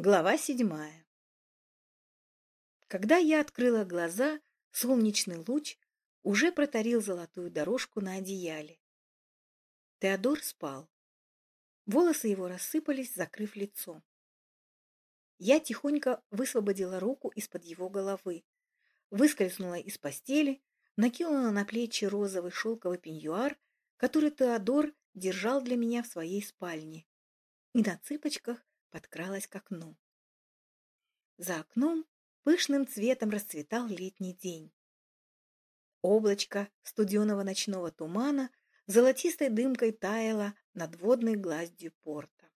Глава седьмая Когда я открыла глаза, солнечный луч уже протарил золотую дорожку на одеяле. Теодор спал. Волосы его рассыпались, закрыв лицо. Я тихонько высвободила руку из-под его головы, выскользнула из постели, накинула на плечи розовый шелковый пеньюар, который Теодор держал для меня в своей спальне, и на цыпочках подкралась к окну. За окном пышным цветом расцветал летний день. Облачко студеного ночного тумана золотистой дымкой таяло над водной гладью порта.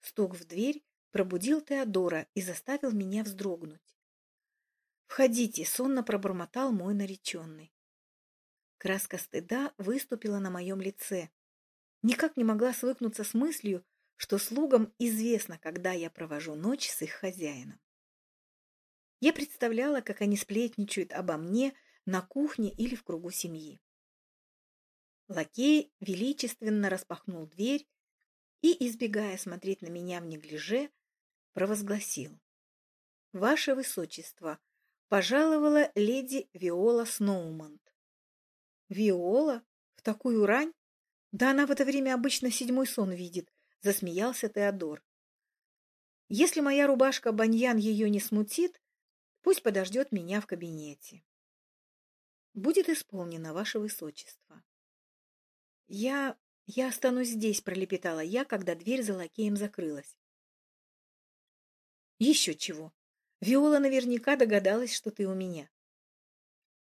Стук в дверь пробудил Теодора и заставил меня вздрогнуть. «Входите!» — сонно пробормотал мой нареченный. Краска стыда выступила на моем лице. Никак не могла свыкнуться с мыслью, что слугам известно, когда я провожу ночь с их хозяином. Я представляла, как они сплетничают обо мне на кухне или в кругу семьи. Лакей величественно распахнул дверь и, избегая смотреть на меня в неглиже, провозгласил. «Ваше Высочество, пожаловала леди Виола Сноумонт». «Виола? В такую рань? Да она в это время обычно седьмой сон видит, — засмеялся Теодор. «Если моя рубашка баньян ее не смутит, пусть подождет меня в кабинете». «Будет исполнено, ваше высочество». «Я... я останусь здесь», — пролепетала я, когда дверь за лакеем закрылась. «Еще чего. Виола наверняка догадалась, что ты у меня».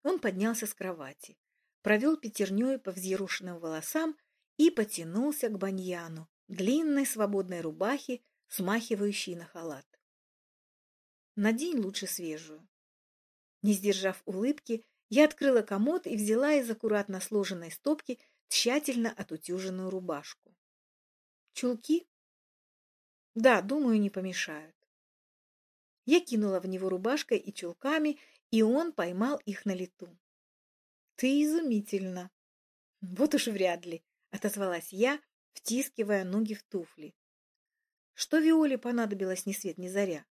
Он поднялся с кровати, провел пятерней по взъерушенным волосам и потянулся к баньяну, длинной свободной рубахе, смахивающей на халат. Надень лучше свежую. Не сдержав улыбки, я открыла комод и взяла из аккуратно сложенной стопки тщательно отутюженную рубашку. Чулки? Да, думаю, не помешают. Я кинула в него рубашкой и чулками, и он поймал их на лету. Ты изумительно. Вот уж вряд ли, отозвалась я, втискивая ноги в туфли. Что Виоле понадобилось ни свет ни заря?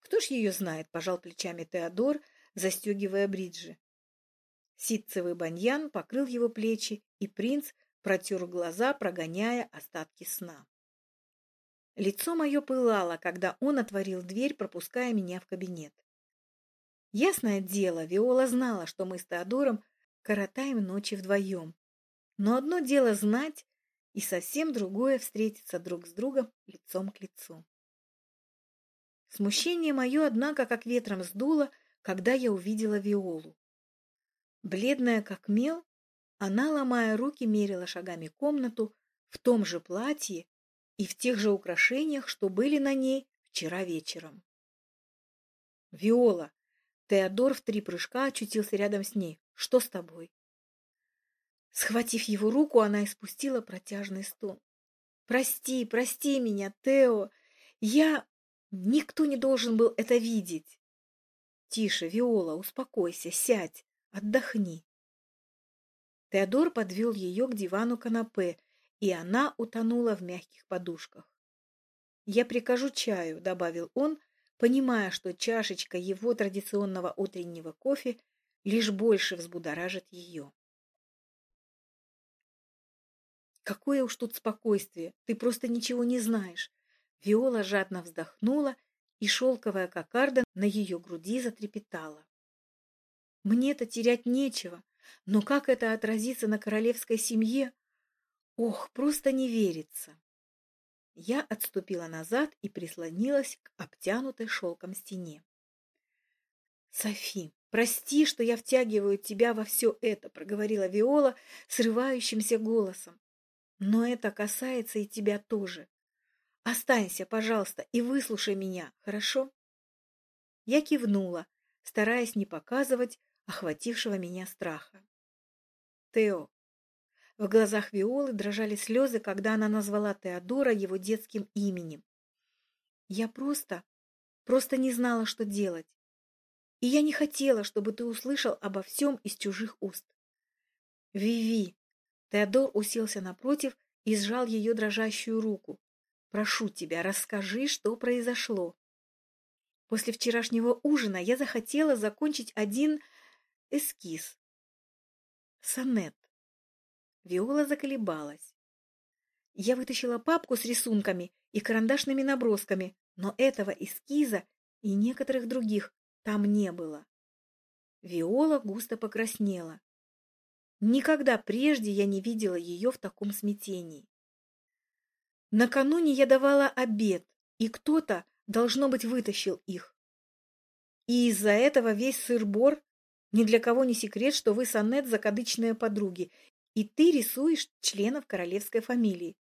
Кто ж ее знает, пожал плечами Теодор, застегивая бриджи. Ситцевый баньян покрыл его плечи, и принц протер глаза, прогоняя остатки сна. Лицо мое пылало, когда он отворил дверь, пропуская меня в кабинет. Ясное дело, Виола знала, что мы с Теодором коротаем ночи вдвоем. Но одно дело знать, и совсем другое встретиться друг с другом лицом к лицу. Смущение мое, однако, как ветром сдуло, когда я увидела Виолу. Бледная, как мел, она, ломая руки, мерила шагами комнату в том же платье и в тех же украшениях, что были на ней вчера вечером. «Виола!» Теодор в три прыжка очутился рядом с ней. «Что с тобой?» Схватив его руку, она испустила протяжный стон. «Прости, прости меня, Тео! Я... Никто не должен был это видеть!» «Тише, Виола, успокойся, сядь, отдохни!» Теодор подвел ее к дивану канапе, и она утонула в мягких подушках. «Я прикажу чаю», — добавил он, понимая, что чашечка его традиционного утреннего кофе лишь больше взбудоражит ее. Какое уж тут спокойствие, ты просто ничего не знаешь. Виола жадно вздохнула, и шелковая кокарда на ее груди затрепетала. Мне-то терять нечего, но как это отразится на королевской семье? Ох, просто не верится. Я отступила назад и прислонилась к обтянутой шелком стене. «Софи, прости, что я втягиваю тебя во все это», — проговорила Виола срывающимся голосом. Но это касается и тебя тоже. Останься, пожалуйста, и выслушай меня, хорошо? Я кивнула, стараясь не показывать охватившего меня страха. Тео. В глазах Виолы дрожали слезы, когда она назвала Теодора его детским именем. Я просто, просто не знала, что делать. И я не хотела, чтобы ты услышал обо всем из чужих уст. Виви, Теодор уселся напротив и сжал ее дрожащую руку. Прошу тебя, расскажи, что произошло. После вчерашнего ужина я захотела закончить один эскиз. Сонет. Виола заколебалась. Я вытащила папку с рисунками и карандашными набросками, но этого эскиза и некоторых других там не было. Виола густо покраснела. Никогда прежде я не видела ее в таком смятении. Накануне я давала обед, и кто-то, должно быть, вытащил их. И из-за этого весь сыр-бор ни для кого не секрет, что вы, Санет, закадычные подруги, и ты рисуешь членов королевской фамилии.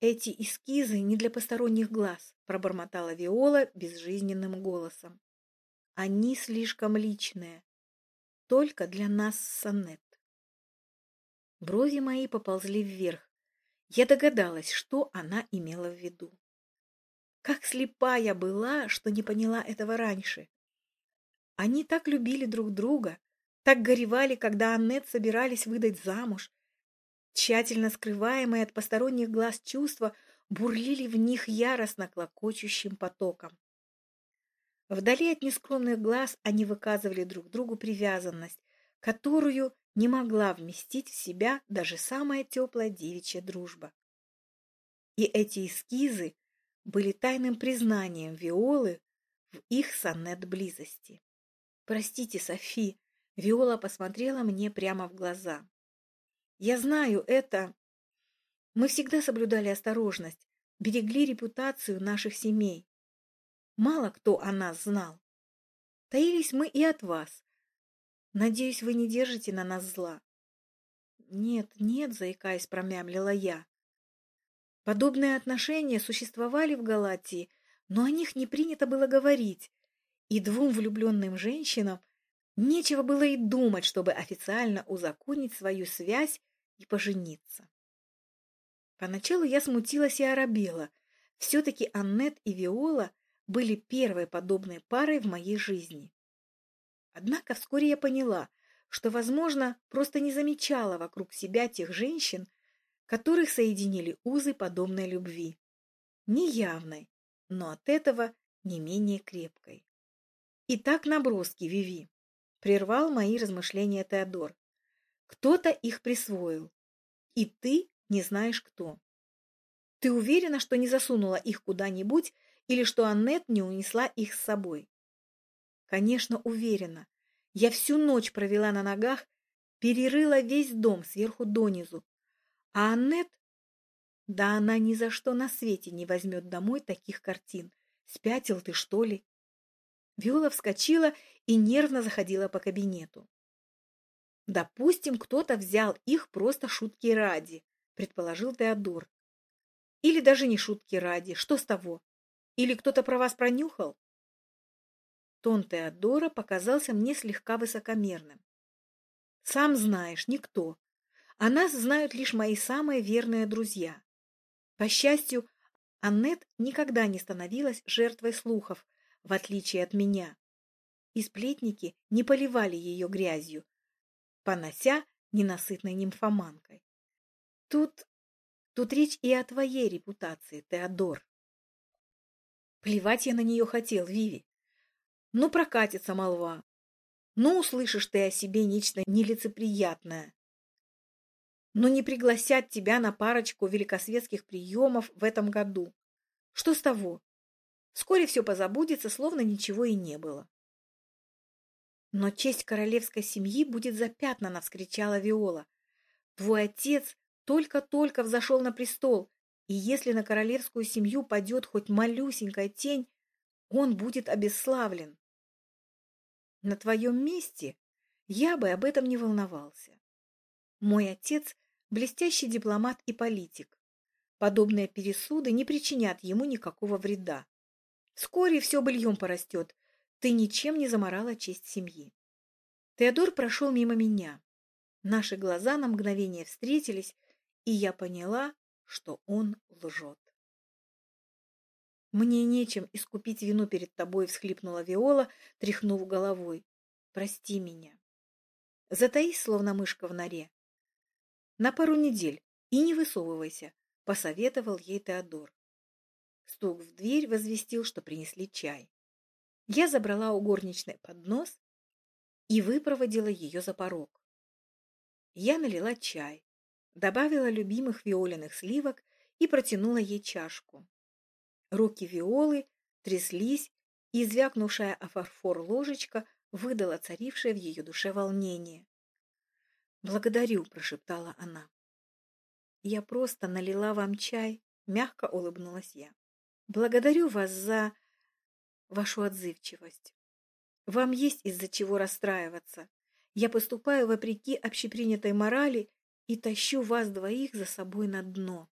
Эти эскизы не для посторонних глаз, пробормотала Виола безжизненным голосом. Они слишком личные. Только для нас Санет. Брови мои поползли вверх. Я догадалась, что она имела в виду. Как слепая была, что не поняла этого раньше. Они так любили друг друга, так горевали, когда Аннет собирались выдать замуж. Тщательно скрываемые от посторонних глаз чувства бурлили в них яростно клокочущим потоком. Вдали от нескромных глаз они выказывали друг другу привязанность, которую не могла вместить в себя даже самая теплая девичья дружба. И эти эскизы были тайным признанием Виолы в их сонет близости. «Простите, Софи», — Виола посмотрела мне прямо в глаза. «Я знаю это. Мы всегда соблюдали осторожность, берегли репутацию наших семей. Мало кто о нас знал. Таились мы и от вас. Надеюсь, вы не держите на нас зла». «Нет, нет», — заикаясь, промямлила я. Подобные отношения существовали в Галатии, но о них не принято было говорить, и двум влюбленным женщинам нечего было и думать, чтобы официально узаконить свою связь и пожениться. Поначалу я смутилась и оробела. Все-таки Аннет и Виола были первой подобной парой в моей жизни. Однако вскоре я поняла, что, возможно, просто не замечала вокруг себя тех женщин, которых соединили узы подобной любви. Неявной, но от этого не менее крепкой. Итак, наброски, Виви. Прервал мои размышления Теодор. Кто-то их присвоил. И ты не знаешь кто. Ты уверена, что не засунула их куда-нибудь или что Аннет не унесла их с собой? Конечно, уверена. Я всю ночь провела на ногах, перерыла весь дом сверху донизу. А Аннет? Да она ни за что на свете не возьмет домой таких картин. Спятил ты, что ли? Виола вскочила и нервно заходила по кабинету. «Допустим, кто-то взял их просто шутки ради», — предположил Теодор. «Или даже не шутки ради. Что с того? Или кто-то про вас пронюхал?» Тон Теодора показался мне слегка высокомерным. «Сам знаешь, никто. А нас знают лишь мои самые верные друзья. По счастью, Аннет никогда не становилась жертвой слухов, в отличие от меня. И сплетники не поливали ее грязью, понося ненасытной нимфоманкой. Тут, тут речь и о твоей репутации, Теодор. Плевать я на нее хотел, Виви. Ну, прокатится молва. Ну, услышишь ты о себе нечто нелицеприятное. Но не пригласят тебя на парочку великосветских приемов в этом году. Что с того? Вскоре все позабудется, словно ничего и не было. Но честь королевской семьи будет запятнана, вскричала Виола. Твой отец только-только взошел на престол, и если на королевскую семью падет хоть малюсенькая тень, он будет обесславлен. На твоем месте я бы об этом не волновался. Мой отец – блестящий дипломат и политик. Подобные пересуды не причинят ему никакого вреда. Вскоре все быльем порастет. Ты ничем не заморала честь семьи. Теодор прошел мимо меня. Наши глаза на мгновение встретились, и я поняла, что он лжет. «Мне нечем искупить вину перед тобой», — всхлипнула Виола, тряхнув головой. «Прости меня». Затаись, словно мышка в норе. На пару недель, и не высовывайся. — посоветовал ей Теодор. Стук в дверь возвестил, что принесли чай. Я забрала у горничной поднос и выпроводила ее за порог. Я налила чай, добавила любимых виолиных сливок и протянула ей чашку. Руки Виолы тряслись, и звякнувшая о фарфор ложечка выдала царившее в ее душе волнение. «Благодарю», — прошептала она. «Я просто налила вам чай», — мягко улыбнулась я. «Благодарю вас за вашу отзывчивость. Вам есть из-за чего расстраиваться. Я поступаю вопреки общепринятой морали и тащу вас двоих за собой на дно».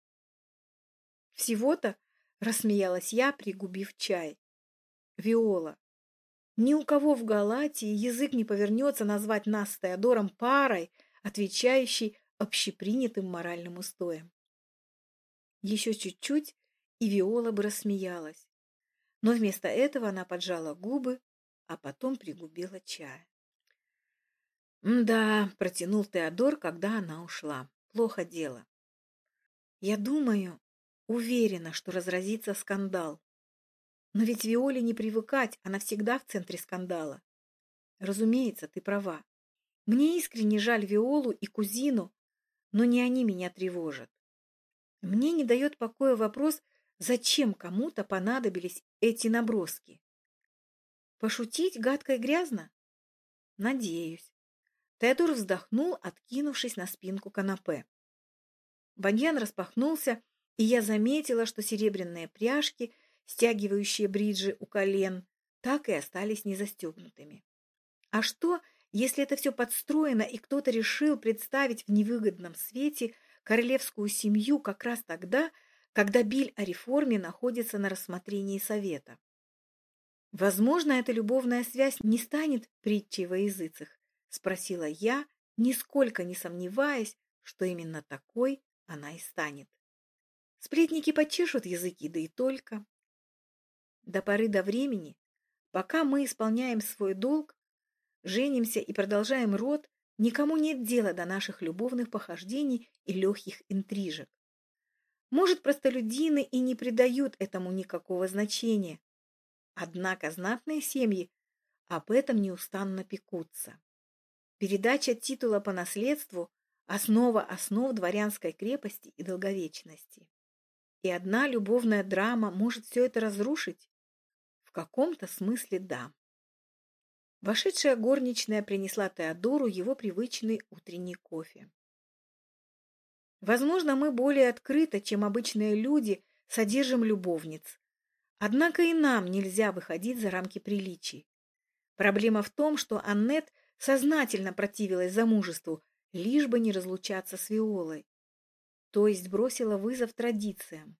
«Всего-то?» — рассмеялась я, пригубив чай. «Виола, ни у кого в Галатии язык не повернется назвать нас с Теодором парой, отвечающей общепринятым моральным устоям. Еще чуть-чуть, и Виола бы рассмеялась. Но вместо этого она поджала губы, а потом пригубила чая. «Да», — протянул Теодор, когда она ушла. «Плохо дело. Я думаю, уверена, что разразится скандал. Но ведь Виоле не привыкать, она всегда в центре скандала. Разумеется, ты права. Мне искренне жаль Виолу и кузину, но не они меня тревожат. Мне не дает покоя вопрос, зачем кому-то понадобились эти наброски. Пошутить гадко и грязно? Надеюсь. Теодор вздохнул, откинувшись на спинку канапе. Баньян распахнулся, и я заметила, что серебряные пряжки, стягивающие бриджи у колен, так и остались незастегнутыми. А что, если это все подстроено, и кто-то решил представить в невыгодном свете королевскую семью как раз тогда, когда биль о реформе находится на рассмотрении Совета. «Возможно, эта любовная связь не станет притчей во языцах?» — спросила я, нисколько не сомневаясь, что именно такой она и станет. Сплетники почешут языки, да и только. До поры до времени, пока мы исполняем свой долг, женимся и продолжаем род, никому нет дела до наших любовных похождений и легких интрижек. Может, простолюдины и не придают этому никакого значения. Однако знатные семьи об этом неустанно пекутся. Передача титула по наследству – основа основ дворянской крепости и долговечности. И одна любовная драма может все это разрушить? В каком-то смысле да. Вошедшая горничная принесла Теодору его привычный утренний кофе. Возможно, мы более открыто, чем обычные люди, содержим любовниц. Однако и нам нельзя выходить за рамки приличий. Проблема в том, что Аннет сознательно противилась замужеству, лишь бы не разлучаться с Виолой. То есть бросила вызов традициям.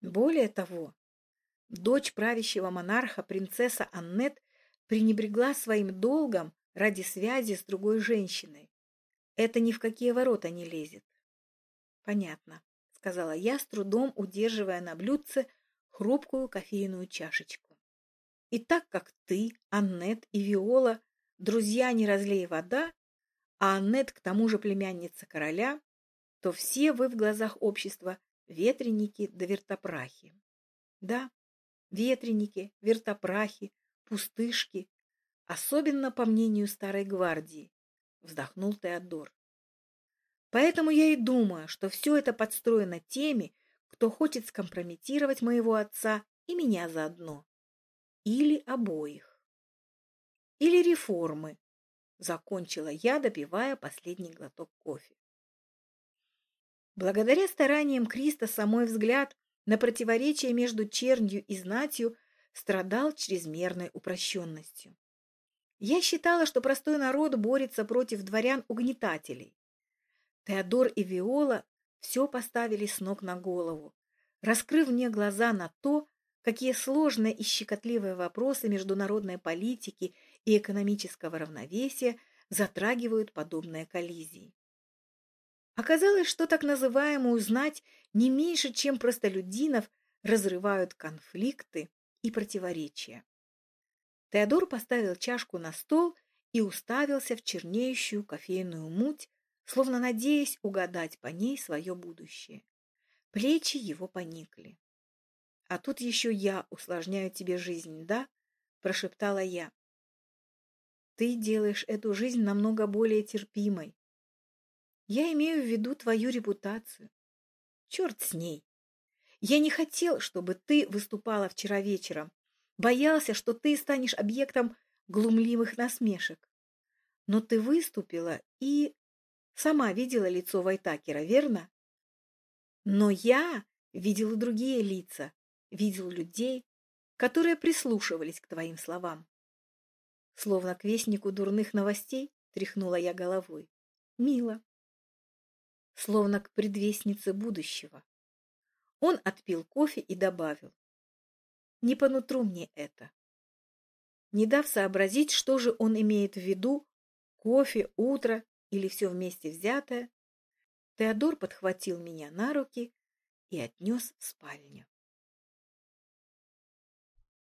Более того, дочь правящего монарха, принцесса Аннет, пренебрегла своим долгом ради связи с другой женщиной. Это ни в какие ворота не лезет. Понятно, сказала я, с трудом удерживая на блюдце хрупкую кофейную чашечку. И так как ты, Аннет и Виола друзья не разлей вода, а Аннет к тому же племянница короля, то все вы в глазах общества ветреники да вертопрахи. Да, ветреники, вертопрахи, пустышки, особенно по мнению старой гвардии, вздохнул Теодор. Поэтому я и думаю, что все это подстроено теми, кто хочет скомпрометировать моего отца и меня заодно. Или обоих. Или реформы, закончила я, допивая последний глоток кофе. Благодаря стараниям Криста самой взгляд на противоречие между чернью и знатью страдал чрезмерной упрощенностью. Я считала, что простой народ борется против дворян-угнетателей. Теодор и Виола все поставили с ног на голову, раскрыв мне глаза на то, какие сложные и щекотливые вопросы международной политики и экономического равновесия затрагивают подобные коллизии. Оказалось, что так называемую знать не меньше, чем простолюдинов, разрывают конфликты и противоречия. Теодор поставил чашку на стол и уставился в чернеющую кофейную муть, словно надеясь угадать по ней свое будущее. Плечи его поникли. «А тут еще я усложняю тебе жизнь, да?» – прошептала я. «Ты делаешь эту жизнь намного более терпимой. Я имею в виду твою репутацию. Черт с ней. Я не хотел, чтобы ты выступала вчера вечером. Боялся, что ты станешь объектом глумливых насмешек. Но ты выступила и... Сама видела лицо Вайтакера, верно? Но я видел и другие лица, видел людей, которые прислушивались к твоим словам. Словно к вестнику дурных новостей тряхнула я головой. Мило. Словно к предвестнице будущего. Он отпил кофе и добавил. Не по нутру мне это. Не дав сообразить, что же он имеет в виду, кофе, утро или все вместе взятое, Теодор подхватил меня на руки и отнес в спальню.